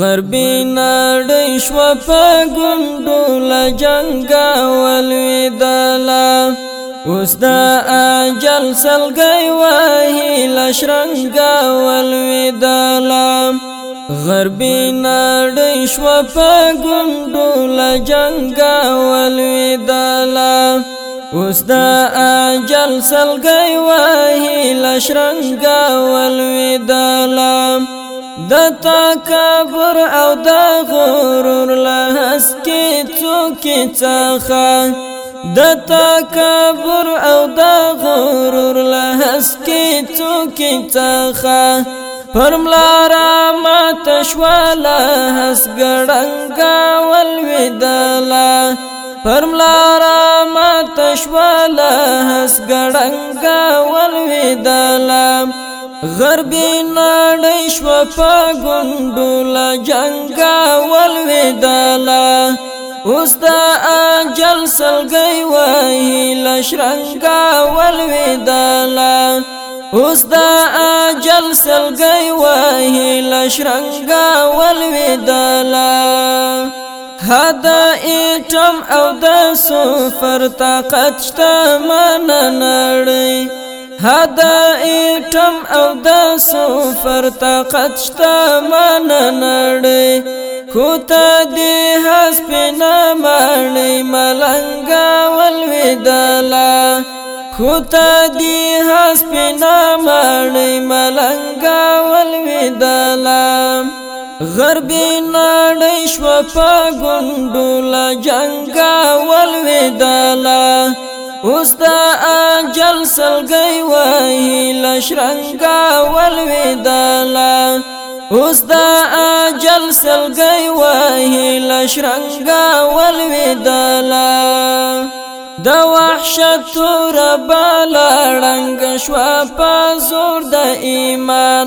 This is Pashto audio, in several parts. غربی نړۍ شو په ګوندو له جنگا ولویدلا اوس د اجل سلګي وای له شرنګا ولویدلا غربی نړۍ شو په ګوندو له جنگا ولویدلا اوس د اجل سلګي وای له شرنګا ولویدلا د تکبر او د غرور لهس کې څوک څخه د تکبر او د غرور لهس کې څوک څخه پرملار مات شواله هس ګړنګا ولودلا پرملار مات شواله هس ګړنګا ولودلا غربي نړۍ شو په ګوندو لا جنگ ولويداله اوس د اجل سلګي وای لشرنګا ولويداله اوس د اجل سلګي وای لشرنګا ولويداله هدا ایټم او د سفر طاقت شته من نړۍ هدا ایټم او د سفر طاقت شته مان نړۍ کوتا دې حس پنا مړې ملنګا ولودلا کوتا دې حس پنا مړې ملنګا ولودلا غربي نړۍ شو په ګوندولا جنگا ولودلا اوس د اجل سلګي وای لشرنګا ولویدالا اوس د اجل سلګي وای لشرنګا ولویدالا د وحشت رب لړنګ شوا په زور د ایمان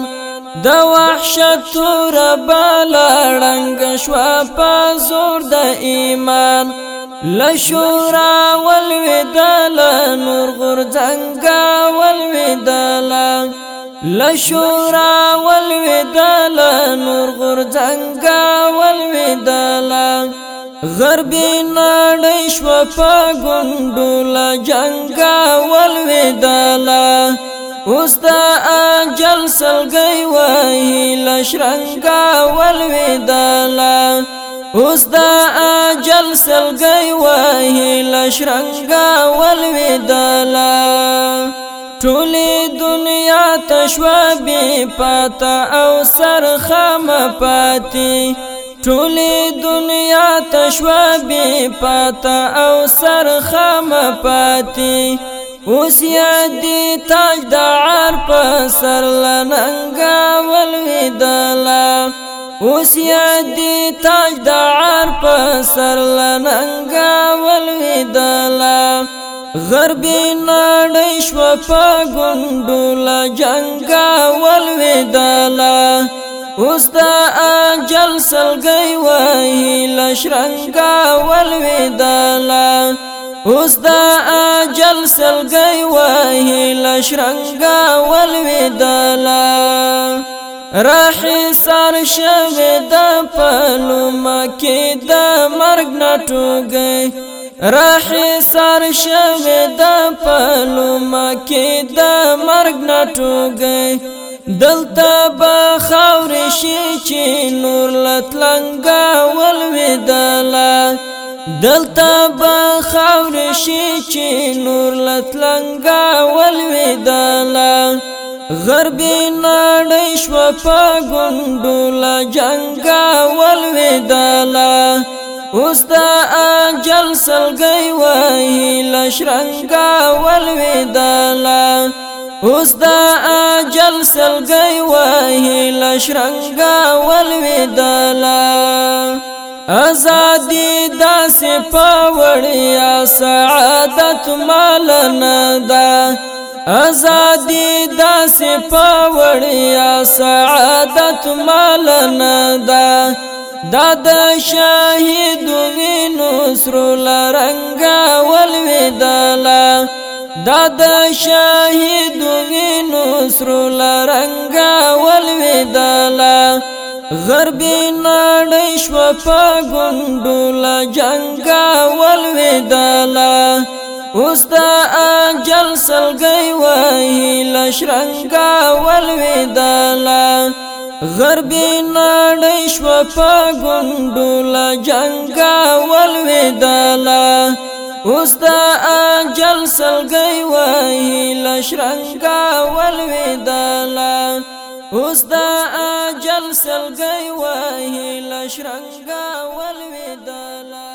د وحشت رب لړنګ شوا په زور د ایمان لشورا والودال نور غرزنگا والودال لشورا والودال نور غرزنگا والودال غربی نړۍ شو په ګوندو لا جنگا والودال اوستا اجل سلګي وای لشرنگا والودال اوس دا اجل سلګي وای لشرنګا ولودلا ټولې دنیا تشوب پتا او سرخم پاتې ټولې دنیا تشوب پتا او سرخم پاتې اوس یا دی تاج دار په سر لنګا ولودلا اوس یاد دی تاج د عار په سر لنګا ولویدلا غربي نړۍ شو په ګوندو لا جنگا ولویدلا اوس د اجل سلګي وای لشرنګا ولویدلا اوس د اجل سلګي وای لشرنګا ولویدلا راحی سار شوی دا پلو مکی دا مرگ نٹو گئی راحی سار شوی دا پلو مکی دا مرگ نٹو گئی دلتا با خاوری شی چی نور لطلنگا ولوی دلا دلتا با خاوری شی چی نور لطلنگا ولوی دلا غربی نړۍ شو په ګوندو لا جنگ ول ودالا اوستا اجل سلګي وای لشرنګ ول ودالا اوستا اجل سلګي وای لشرنګ ول ودالا ازادی داسې پاوړیا سعادت مال نه ده ازادي داس پاوړیا سعادت مال نه دا دا د شاهد وینو سر لرنګا ول ودلا دا د شاهد وینو سر لرنګا ول ودلا غربي نړۍ شو په ګوندو لا جنگا ول ودلا اوس د اجل سلګي وای لشرنګا ولویدالا غربي نړۍ شو په ګوندو لا جنگا ولویدالا اوس د اجل سلګي وای لشرنګا ولویدالا اوس د اجل سلګي وای لشرنګا ولویدالا